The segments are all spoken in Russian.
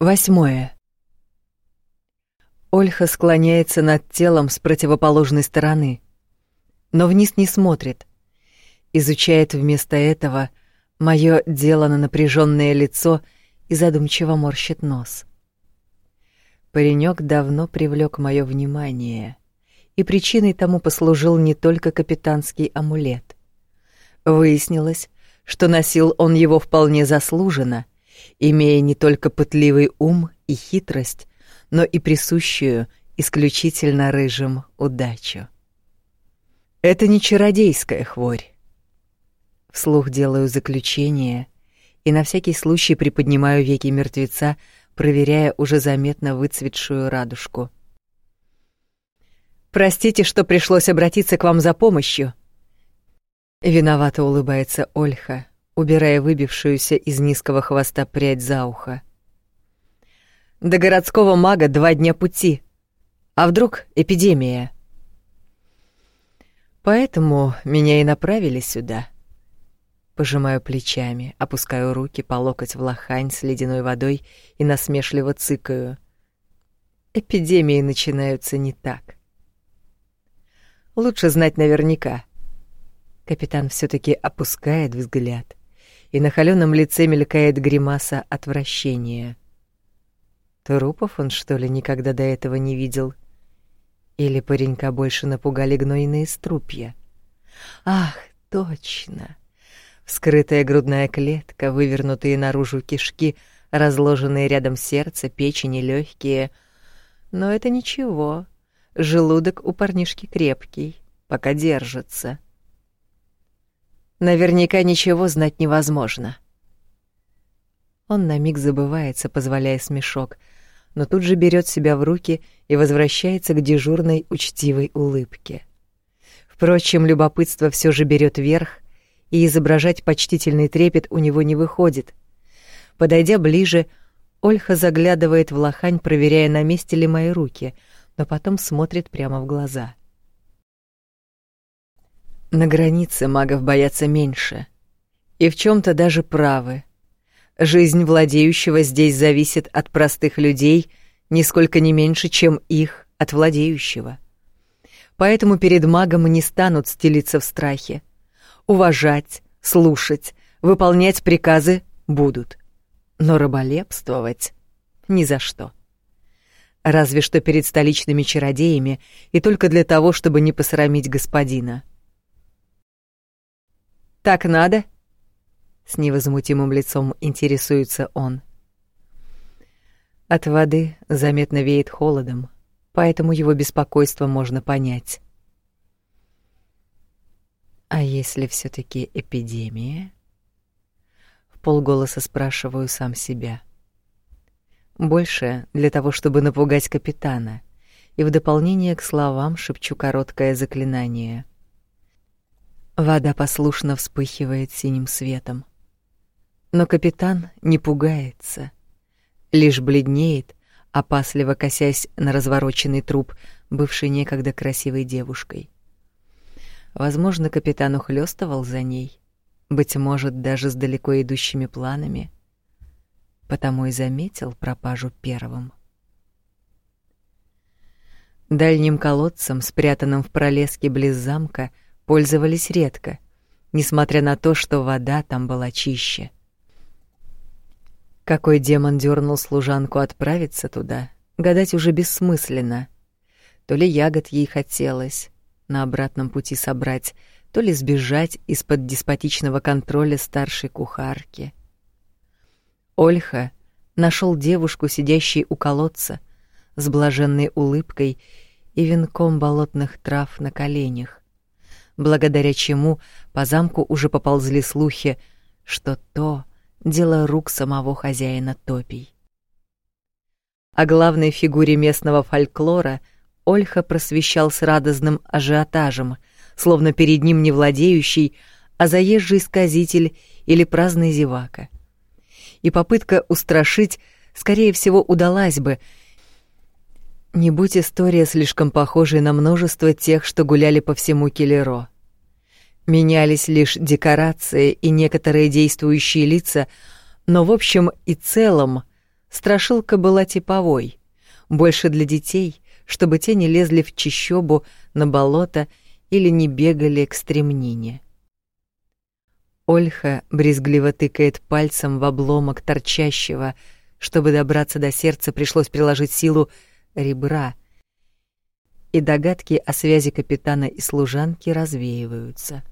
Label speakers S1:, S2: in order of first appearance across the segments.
S1: Восьмое. Ольха склоняется над телом с противоположной стороны, но вниз не смотрит. Изучает вместо этого моё дело на напряженное лицо и задумчиво морщит нос. Паренек давно привлек мое внимание, и причиной тому послужил не только капитанский амулет. Выяснилось, что носил он его вполне заслуженно, имея не только пытливый ум и хитрость, но и присущую исключительно рыжим удачу. Это не чародейская хворь. Вслух делаю заключение и на всякий случай приподнимаю веки мертвеца, проверяя уже заметно выцветшую радужку. Простите, что пришлось обратиться к вам за помощью. Виновато улыбается Ольха, убирая выбившуюся из низкого хвоста прядь за ухо. До городского мага два дня пути. А вдруг эпидемия? Поэтому меня и направили сюда. Пожимаю плечами, опускаю руки по локоть в лохань с ледяной водой и насмешливо цыкаю. Эпидемии начинаются не так. Лучше знать наверняка. Капитан все таки опускает взгляд и на холёном лице мелькает гримаса отвращения. Трупов он, что ли, никогда до этого не видел? Или паренька больше напугали гнойные струпья? Ах, точно! Вскрытая грудная клетка, вывернутые наружу кишки, разложенные рядом сердце, печень и легкие. Но это ничего. Желудок у парнишки крепкий, пока держится. — Наверняка ничего знать невозможно. Он на миг забывается, позволяя смешок, но тут же берет себя в руки и возвращается к дежурной учтивой улыбке. Впрочем, любопытство все же берет верх, и изображать почтительный трепет у него не выходит. Подойдя ближе, Ольха заглядывает в лохань, проверяя, на месте ли мои руки, но потом смотрит прямо в глаза — на границе магов боятся меньше. И в чем то даже правы. Жизнь владеющего здесь зависит от простых людей нисколько не меньше, чем их от владеющего. Поэтому перед магом не станут стелиться в страхе. Уважать, слушать, выполнять приказы будут. Но раболепствовать ни за что. Разве что перед столичными чародеями и только для того, чтобы не посрамить господина. Так надо? С невозмутимым лицом интересуется он. От воды заметно веет холодом, поэтому его беспокойство можно понять. А если все таки эпидемия? В полголоса спрашиваю сам себя. Больше для того, чтобы напугать капитана, и в дополнение к словам шепчу короткое заклинание — Вода послушно вспыхивает синим светом. Но капитан не пугается, лишь бледнеет, опасливо косясь на развороченный труп бывшей некогда красивой девушкой. Возможно, капитан ухлёстывал за ней, быть может, даже с далеко идущими планами, потому и заметил пропажу первым. Дальним колодцем, спрятанным в пролеске близ замка, пользовались редко, несмотря на то, что вода там была чище. Какой демон дернул служанку отправиться туда, гадать уже бессмысленно. То ли ягод ей хотелось на обратном пути собрать, то ли сбежать из-под деспотичного контроля старшей кухарки. Ольха нашел девушку, сидящей у колодца, с блаженной улыбкой и венком болотных трав на коленях благодаря чему по замку уже поползли слухи, что то дело рук самого хозяина топий. О главной фигуре местного фольклора Ольха просвещал с радостным ажиотажем, словно перед ним не владеющий, а заезжий сказитель или праздный зевака. И попытка устрашить, скорее всего, удалась бы, не будь история слишком похожей на множество тех, что гуляли по всему Келеро. Менялись лишь декорации и некоторые действующие лица, но в общем и целом страшилка была типовой, больше для детей, чтобы те не лезли в чащобу, на болото или не бегали к стремнине. Ольха брезгливо тыкает пальцем в обломок торчащего, чтобы добраться до сердца, пришлось приложить силу ребра, и догадки о связи капитана и служанки развеиваются.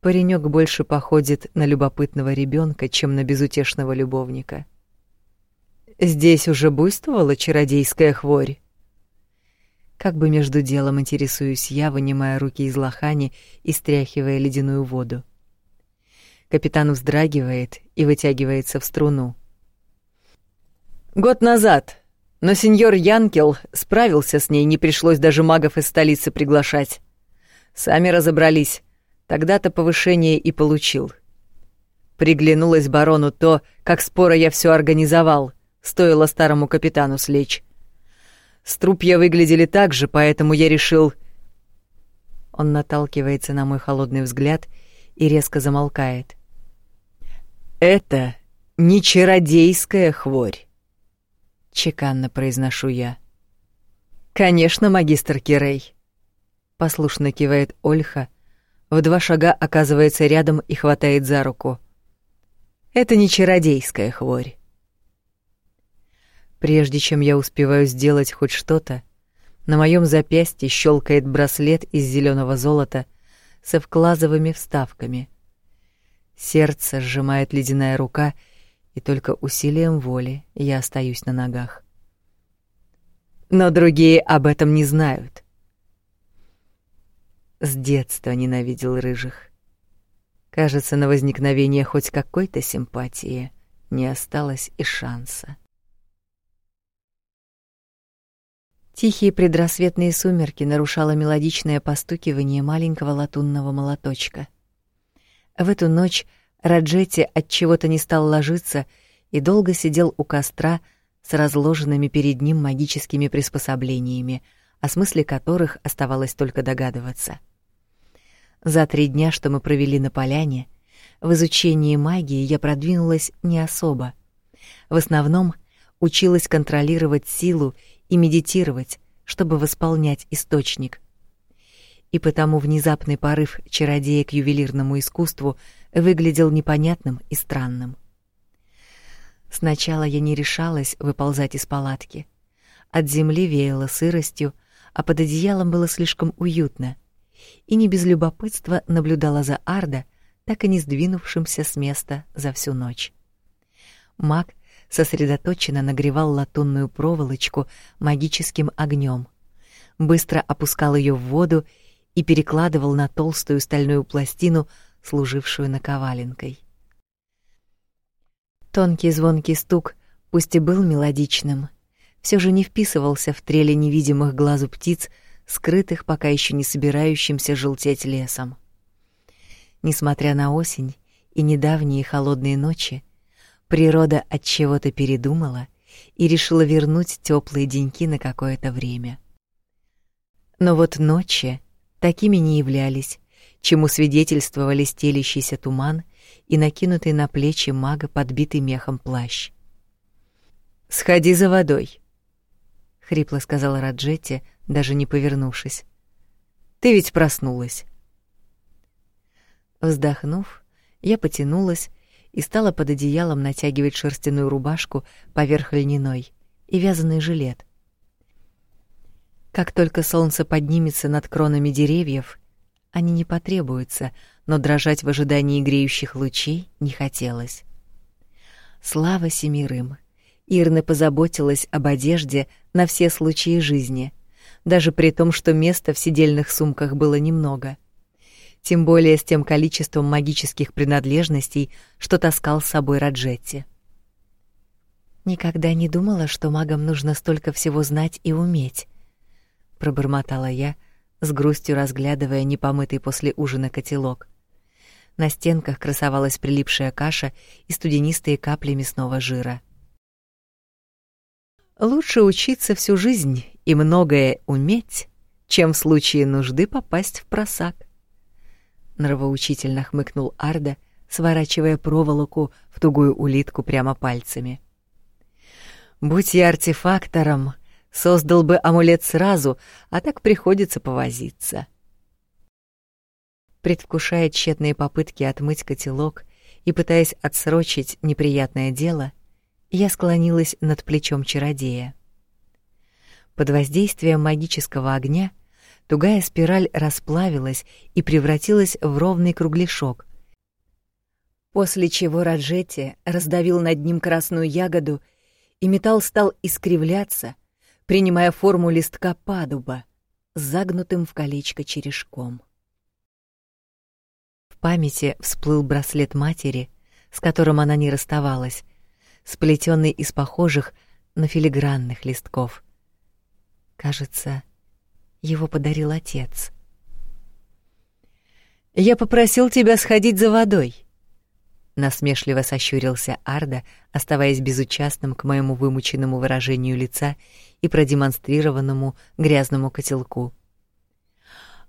S1: Паренек больше походит на любопытного ребенка, чем на безутешного любовника. Здесь уже буйствовала чародейская хворь. Как бы между делом интересуюсь я, вынимая руки из лохани и стряхивая ледяную воду. Капитан вздрагивает и вытягивается в струну. Год назад, но сеньор Янкел справился с ней, не пришлось даже магов из столицы приглашать. Сами разобрались. Тогда-то повышение и получил. Приглянулось барону то, как споро я все организовал, стоило старому капитану слечь. Струпья выглядели так же, поэтому я решил... Он наталкивается на мой холодный взгляд и резко замолкает. «Это не чародейская хворь», — чеканно произношу я. «Конечно, магистр Кирей», — послушно кивает Ольха, в два шага оказывается рядом и хватает за руку. «Это не чародейская хворь. Прежде чем я успеваю сделать хоть что-то, на моем запястье щелкает браслет из зеленого золота со вклазовыми вставками. Сердце сжимает ледяная рука, и только усилием воли я остаюсь на ногах. Но другие об этом не знают. С детства ненавидел рыжих. Кажется, на возникновение хоть какой-то симпатии не осталось и шанса. Тихие предрассветные сумерки нарушало мелодичное постукивание маленького латунного молоточка. В эту ночь Раджетти от чего-то не стал ложиться и долго сидел у костра с разложенными перед ним магическими приспособлениями, о смысле которых оставалось только догадываться. За три дня, что мы провели на поляне, в изучении магии я продвинулась не особо. В основном училась контролировать силу и медитировать, чтобы восполнять источник. И потому внезапный порыв чародея к ювелирному искусству выглядел непонятным и странным. Сначала я не решалась выползать из палатки. От земли веяло сыростью, а под одеялом было слишком уютно. И не без любопытства наблюдала за Арда, так и не сдвинувшимся с места за всю ночь. Маг сосредоточенно нагревал латунную проволочку магическим огнем, быстро опускал ее в воду и перекладывал на толстую стальную пластину, служившую наковаленкой. Тонкий звонкий стук, пусть и был мелодичным, все же не вписывался в трели невидимых глазу птиц, скрытых пока еще не собирающимся желтеть лесом. Несмотря на осень и недавние холодные ночи, Природа от чего-то передумала и решила вернуть теплые деньки на какое-то время. Но вот ночи такими не являлись, чему свидетельствовали стелящийся туман и накинутый на плечи мага подбитый мехом плащ. «Сходи за водой», — хрипло сказала Раджетти, даже не повернувшись. «Ты ведь проснулась». Вздохнув, я потянулась и стала под одеялом натягивать шерстяную рубашку поверх льняной и вязаный жилет. Как только солнце поднимется над кронами деревьев, они не потребуются, но дрожать в ожидании греющих лучей не хотелось. Слава семирым! Ирна позаботилась об одежде на все случаи жизни, даже при том, что места в сидельных сумках было немного — тем более с тем количеством магических принадлежностей, что таскал с собой Раджетти. Никогда не думала, что магам нужно столько всего знать и уметь, пробормотала я, с грустью разглядывая непомытый после ужина котелок. На стенках красовалась прилипшая каша и студенистые капли мясного жира. Лучше учиться всю жизнь и многое уметь, чем в случае нужды попасть в просак нравоучительно хмыкнул Арда, сворачивая проволоку в тугую улитку прямо пальцами. Будь я артефактором, создал бы амулет сразу, а так приходится повозиться. Предвкушая тщетные попытки отмыть котелок и пытаясь отсрочить неприятное дело, я склонилась над плечом чародея. Под воздействием магического огня тугая спираль расплавилась и превратилась в ровный кругляшок, после чего Раджетти раздавил над ним красную ягоду и металл стал искривляться, принимая форму листка падуба загнутым в колечко черешком. В памяти всплыл браслет матери, с которым она не расставалась, сплетенный из похожих на филигранных листков. Кажется, его подарил отец. «Я попросил тебя сходить за водой», насмешливо сощурился Арда, оставаясь безучастным к моему вымученному выражению лица и продемонстрированному грязному котелку.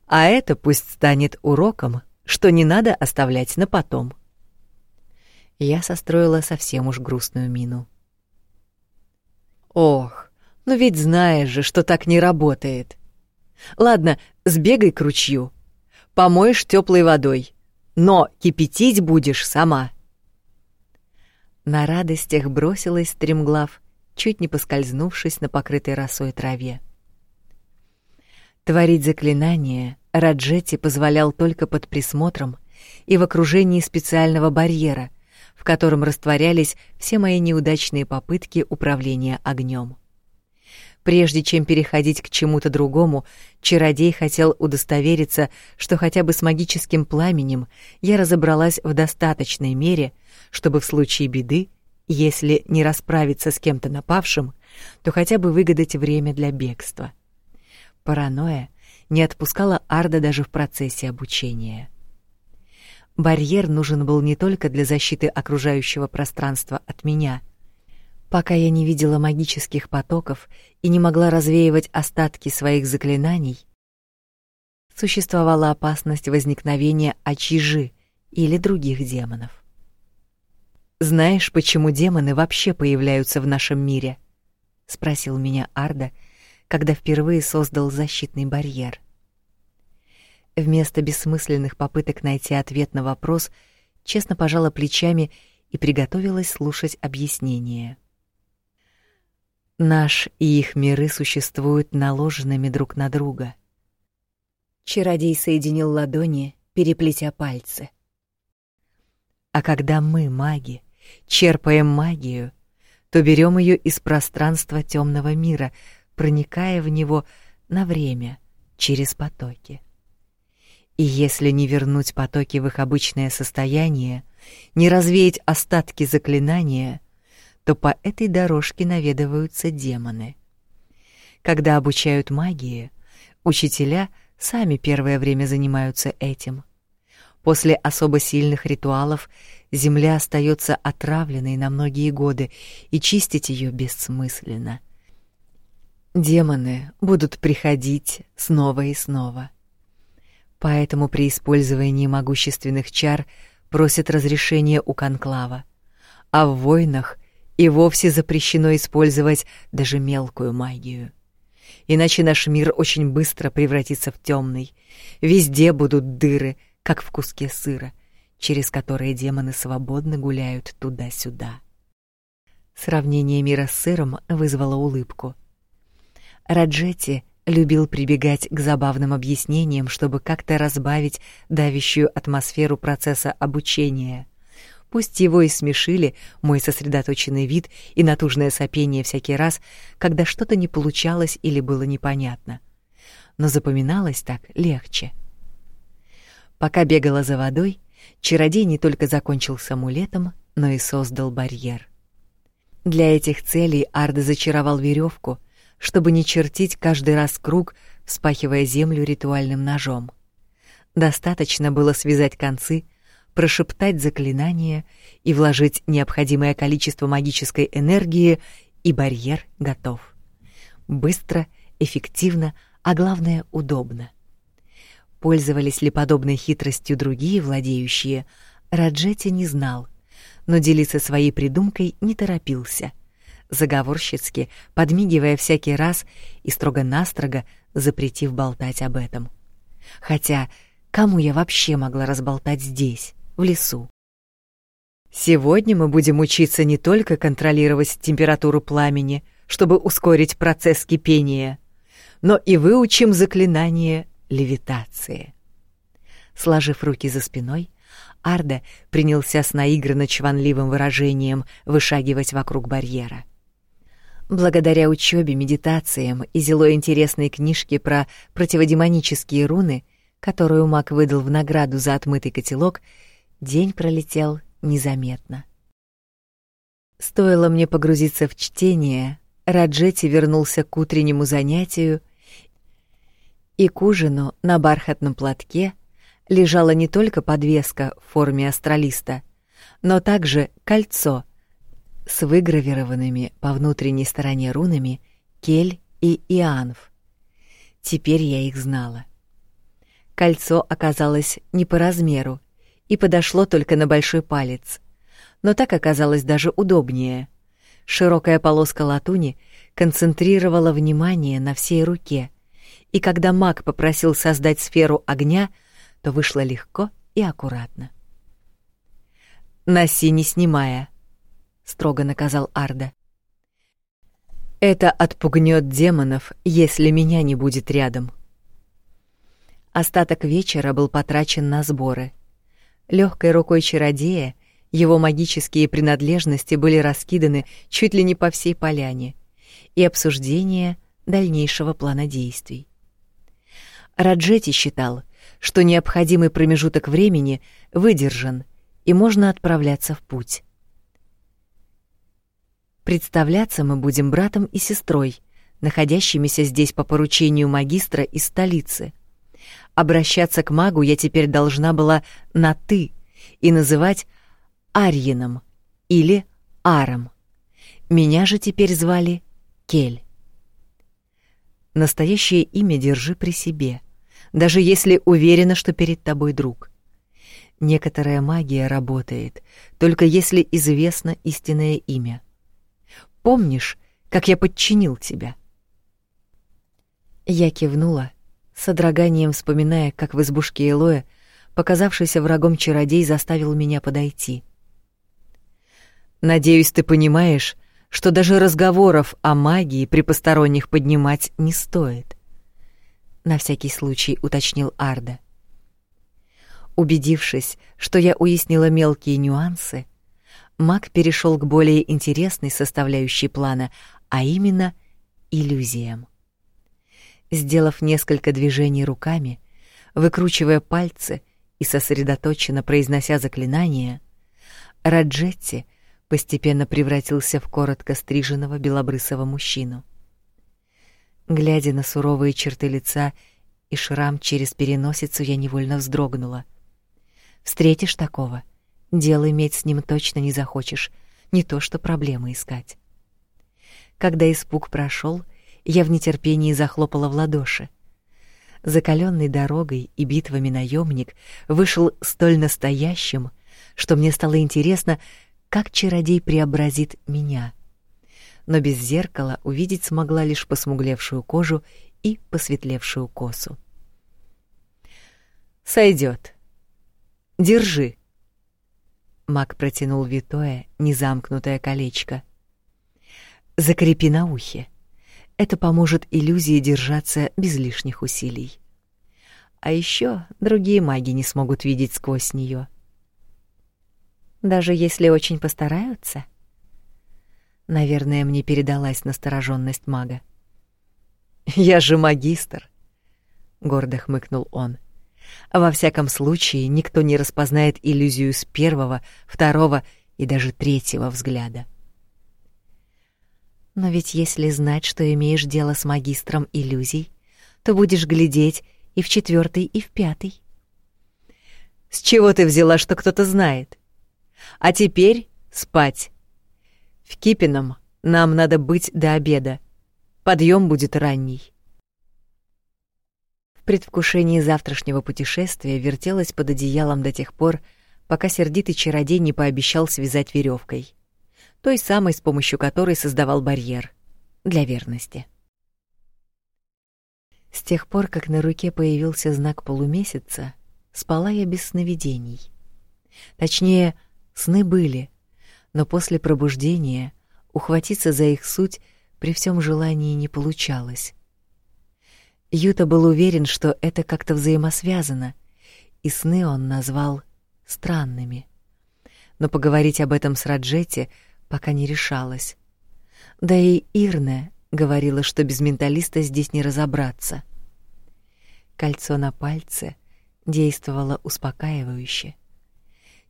S1: А это пусть станет уроком, что не надо оставлять на потом. Я состроила совсем уж грустную мину. Ох, ну ведь знаешь же, что так не работает. Ладно, сбегай к ручью, помоешь теплой водой, но кипятить будешь сама. На радостях бросилась стремглав, чуть не поскользнувшись на покрытой росой траве. Творить заклинания Раджети позволял только под присмотром и в окружении специального барьера, в котором растворялись все мои неудачные попытки управления огнем. Прежде чем переходить к чему-то другому, чародей хотел удостовериться, что хотя бы с магическим пламенем я разобралась в достаточной мере, чтобы в случае беды, если не расправиться с кем-то напавшим, то хотя бы выгадать время для бегства. Паранойя не отпускала Арда даже в процессе обучения. Барьер нужен был не только для защиты окружающего пространства от меня — Пока я не видела магических потоков и не могла развеивать остатки своих заклинаний, существовала опасность возникновения очижи или других демонов. Знаешь, почему демоны вообще появляются в нашем мире? спросил меня Арда, когда впервые создал защитный барьер. Вместо бессмысленных попыток найти ответ на вопрос, честно пожала плечами и приготовилась слушать объяснение. Наш и их миры существуют наложенными друг на друга. Чародей соединил ладони, переплетя пальцы. А когда мы, маги, черпаем магию, то берем ее из пространства темного мира, проникая в него на время через потоки. И если не вернуть потоки в их обычное состояние, не развеять остатки заклинания — то по этой дорожке наведываются демоны. Когда обучают магии, учителя сами первое время занимаются этим. После особо сильных ритуалов земля остается отравленной на многие годы, и чистить ее бессмысленно. Демоны будут приходить снова и снова. Поэтому при использовании могущественных чар просят разрешения у конклава, а в войнах и вовсе запрещено использовать даже мелкую магию. Иначе наш мир очень быстро превратится в темный. Везде будут дыры, как в куске сыра, через которые демоны свободно гуляют туда-сюда. Сравнение мира с сыром вызвало улыбку. Раджети любил прибегать к забавным объяснениям, чтобы как-то разбавить давящую атмосферу процесса обучения. Пусть его и смешили мой сосредоточенный вид и натужное сопение всякий раз, когда что-то не получалось или было непонятно. Но запоминалось так легче. Пока бегала за водой, чародей не только закончил с амулетом, но и создал барьер. Для этих целей Арда зачаровал веревку, чтобы не чертить каждый раз круг, вспахивая землю ритуальным ножом. Достаточно было связать концы, прошептать заклинание и вложить необходимое количество магической энергии, и барьер готов. Быстро, эффективно, а главное удобно. Пользовались ли подобной хитростью другие владеющие, Раджети не знал, но делиться своей придумкой не торопился. заговорщицки, подмигивая всякий раз и строго-настрого запретив болтать об этом. Хотя кому я вообще могла разболтать здесь, в лесу? Сегодня мы будем учиться не только контролировать температуру пламени, чтобы ускорить процесс кипения, но и выучим заклинание левитации. Сложив руки за спиной, Арда принялся с наигранно чванливым выражением вышагивать вокруг барьера. Благодаря учебе, медитациям и зело интересной книжке про противодемонические руны, которую маг выдал в награду за отмытый котелок, день пролетел незаметно. Стоило мне погрузиться в чтение, Раджети вернулся к утреннему занятию, и к ужину на бархатном платке лежала не только подвеска в форме астралиста, но также кольцо с выгравированными по внутренней стороне рунами Кель и Ианф. Теперь я их знала. Кольцо оказалось не по размеру и подошло только на большой палец, но так оказалось даже удобнее. Широкая полоска латуни концентрировала внимание на всей руке, и когда маг попросил создать сферу огня, то вышло легко и аккуратно. «Носи, не снимая», — строго наказал Арда. «Это отпугнет демонов, если меня не будет рядом». Остаток вечера был потрачен на сборы. Легкой рукой чародея его магические принадлежности были раскиданы чуть ли не по всей поляне, и обсуждение дальнейшего плана действий. Раджети считал, что необходимый промежуток времени выдержан, и можно отправляться в путь. Представляться мы будем братом и сестрой, находящимися здесь по поручению магистра из столицы. Обращаться к магу я теперь должна была на «ты» и называть Арьином или Аром. Меня же теперь звали Кель. Настоящее имя держи при себе, даже если уверена, что перед тобой друг. Некоторая магия работает, только если известно истинное имя. Помнишь, как я подчинил тебя? Я кивнула, содроганием вспоминая, как в избушке Элоя показавшийся врагом чародей заставил меня подойти. Надеюсь, ты понимаешь, что даже разговоров о магии при посторонних поднимать не стоит. На всякий случай уточнил Арда. Убедившись, что я уяснила мелкие нюансы, маг перешел к более интересной составляющей плана, а именно иллюзиям. Сделав несколько движений руками, выкручивая пальцы и сосредоточенно произнося заклинание, Раджетти постепенно превратился в коротко стриженного белобрысого мужчину. Глядя на суровые черты лица и шрам через переносицу, я невольно вздрогнула. Встретишь такого, дело иметь с ним точно не захочешь, не то что проблемы искать. Когда испуг прошел, я в нетерпении захлопала в ладоши. Закаленный дорогой и битвами наемник вышел столь настоящим, что мне стало интересно, как чародей преобразит меня. Но без зеркала увидеть смогла лишь посмуглевшую кожу и посветлевшую косу. Сойдет. Держи. Мак протянул витое, незамкнутое колечко. Закрепи на ухе. Это поможет иллюзии держаться без лишних усилий. А еще другие маги не смогут видеть сквозь нее даже если очень постараются. Наверное, мне передалась настороженность мага. Я же магистр, гордо хмыкнул он. Во всяком случае, никто не распознает иллюзию с первого, второго и даже третьего взгляда. Но ведь если знать, что имеешь дело с магистром иллюзий, то будешь глядеть и в четвертый, и в пятый. С чего ты взяла, что кто-то знает? А теперь спать. В Кипином нам надо быть до обеда. Подъем будет ранний. В предвкушении завтрашнего путешествия вертелась под одеялом до тех пор, пока сердитый чародей не пообещал связать веревкой. Той самой, с помощью которой создавал барьер для верности. С тех пор, как на руке появился знак полумесяца, спала я без сновидений. Точнее, сны были, но после пробуждения ухватиться за их суть при всем желании не получалось. Юта был уверен, что это как-то взаимосвязано, и сны он назвал странными. Но поговорить об этом с Раджетти пока не решалась. Да и Ирне говорила, что без менталиста здесь не разобраться. Кольцо на пальце действовало успокаивающе.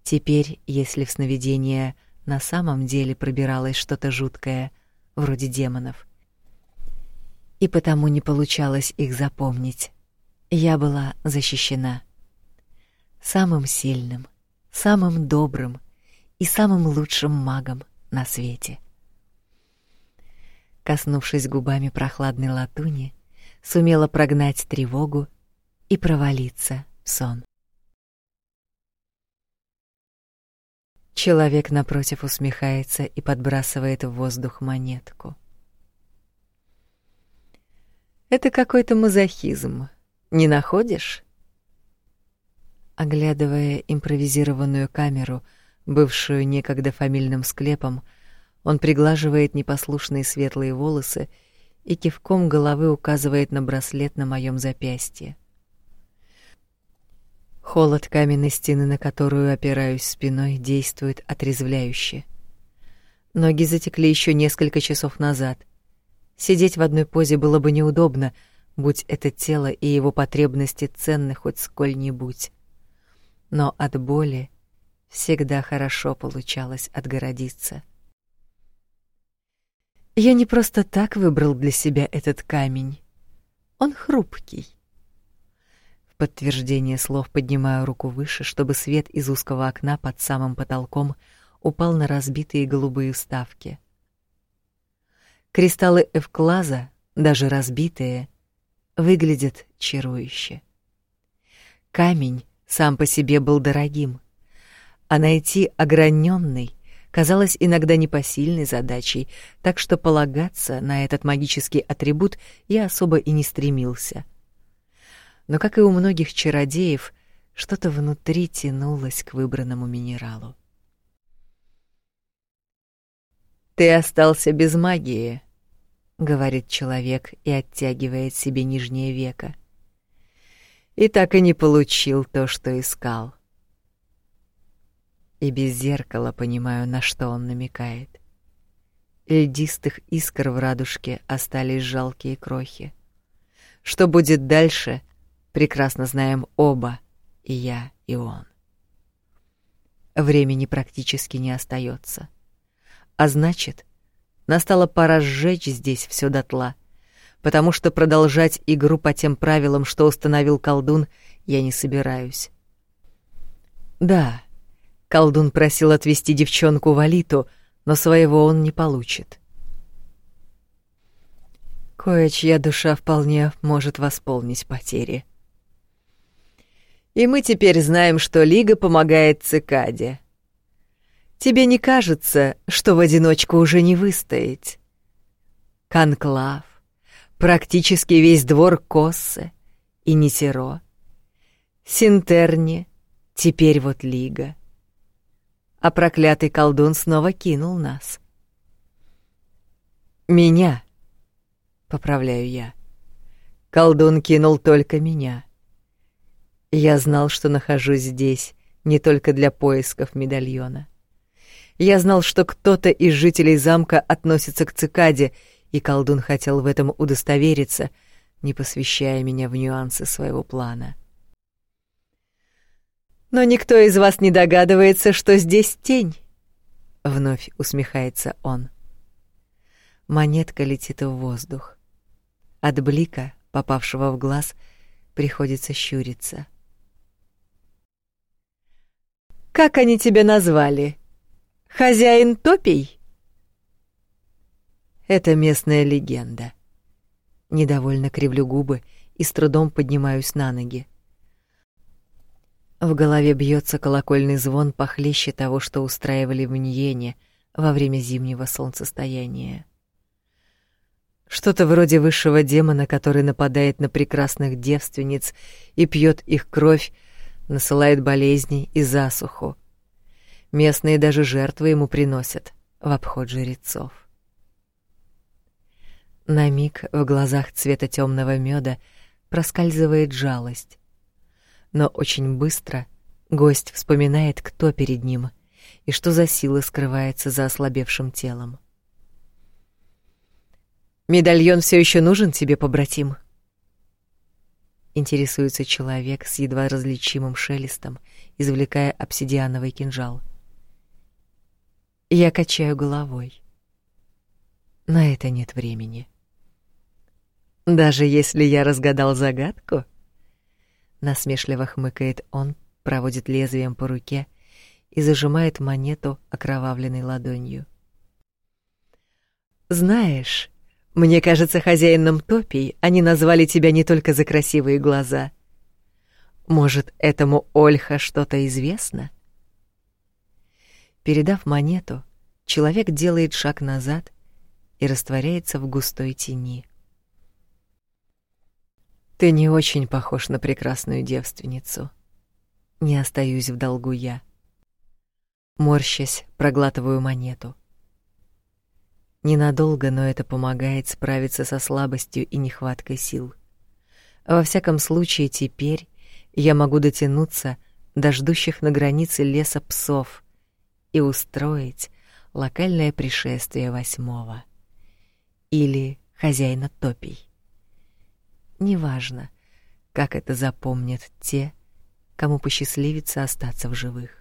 S1: Теперь, если в сновидение на самом деле пробиралось что-то жуткое, вроде демонов, и потому не получалось их запомнить. Я была защищена. Самым сильным, самым добрым и самым лучшим магом на свете. Коснувшись губами прохладной латуни, сумела прогнать тревогу и провалиться в сон. Человек напротив усмехается и подбрасывает в воздух монетку. Это какой-то мазохизм. Не находишь? Оглядывая импровизированную камеру, бывшую некогда фамильным склепом, он приглаживает непослушные светлые волосы и кивком головы указывает на браслет на моем запястье. Холод каменной стены, на которую опираюсь спиной, действует отрезвляюще. Ноги затекли еще несколько часов назад, Сидеть в одной позе было бы неудобно, будь это тело и его потребности ценны хоть сколь-нибудь. Но от боли всегда хорошо получалось отгородиться. Я не просто так выбрал для себя этот камень. Он хрупкий. В подтверждение слов поднимаю руку выше, чтобы свет из узкого окна под самым потолком упал на разбитые голубые вставки — Кристаллы эвклаза, даже разбитые, выглядят чарующе. Камень сам по себе был дорогим, а найти ограненный казалось иногда непосильной задачей, так что полагаться на этот магический атрибут я особо и не стремился. Но, как и у многих чародеев, что-то внутри тянулось к выбранному минералу. Ты остался без магии, говорит человек и оттягивает себе нижнее веко. И так и не получил то, что искал. И без зеркала понимаю, на что он намекает. Льдистых искр в радужке остались жалкие крохи. Что будет дальше, прекрасно знаем оба, и я, и он. Времени практически не остается. А значит, настала пора сжечь здесь все дотла, потому что продолжать игру по тем правилам, что установил колдун, я не собираюсь. Да, колдун просил отвезти девчонку в Алиту, но своего он не получит. Кое-чья душа вполне может восполнить потери. И мы теперь знаем, что Лига помогает Цикаде. Тебе не кажется, что в одиночку уже не выстоять? Конклав, практически весь двор Коссы и Нитеро, Синтерни, теперь вот Лига. А проклятый колдун снова кинул нас. Меня, поправляю я. Колдун кинул только меня. Я знал, что нахожусь здесь не только для поисков медальона. Я знал, что кто-то из жителей замка относится к цикаде, и колдун хотел в этом удостовериться, не посвящая меня в нюансы своего плана. Но никто из вас не догадывается, что здесь тень, вновь усмехается он. Монетка летит в воздух. От блика, попавшего в глаз, приходится щуриться. Как они тебя назвали? Хозяин топий? Это местная легенда. Недовольно кривлю губы и с трудом поднимаюсь на ноги. В голове бьется колокольный звон похлеще того, что устраивали в Ньене во время зимнего солнцестояния. Что-то вроде высшего демона, который нападает на прекрасных девственниц и пьет их кровь, насылает болезни и засуху. Местные даже жертвы ему приносят в обход жрецов. На миг в глазах цвета темного меда проскальзывает жалость. Но очень быстро гость вспоминает, кто перед ним и что за сила скрывается за ослабевшим телом. Медальон все еще нужен тебе, побратим? Интересуется человек с едва различимым шелестом, извлекая обсидиановый кинжал. Я качаю головой. На это нет времени. Даже если я разгадал загадку, насмешливо хмыкает он, проводит лезвием по руке и зажимает монету окровавленной ладонью. Знаешь, мне кажется, хозяином топий они назвали тебя не только за красивые глаза. Может, этому Ольха что-то известно? Передав монету, человек делает шаг назад и растворяется в густой тени. Ты не очень похож на прекрасную девственницу. Не остаюсь в долгу я. Морщась, проглатываю монету. Ненадолго, но это помогает справиться со слабостью и нехваткой сил. Во всяком случае, теперь я могу дотянуться до ждущих на границе леса псов и устроить локальное пришествие восьмого или хозяина топий. Неважно, как это запомнят те, кому посчастливится остаться в живых.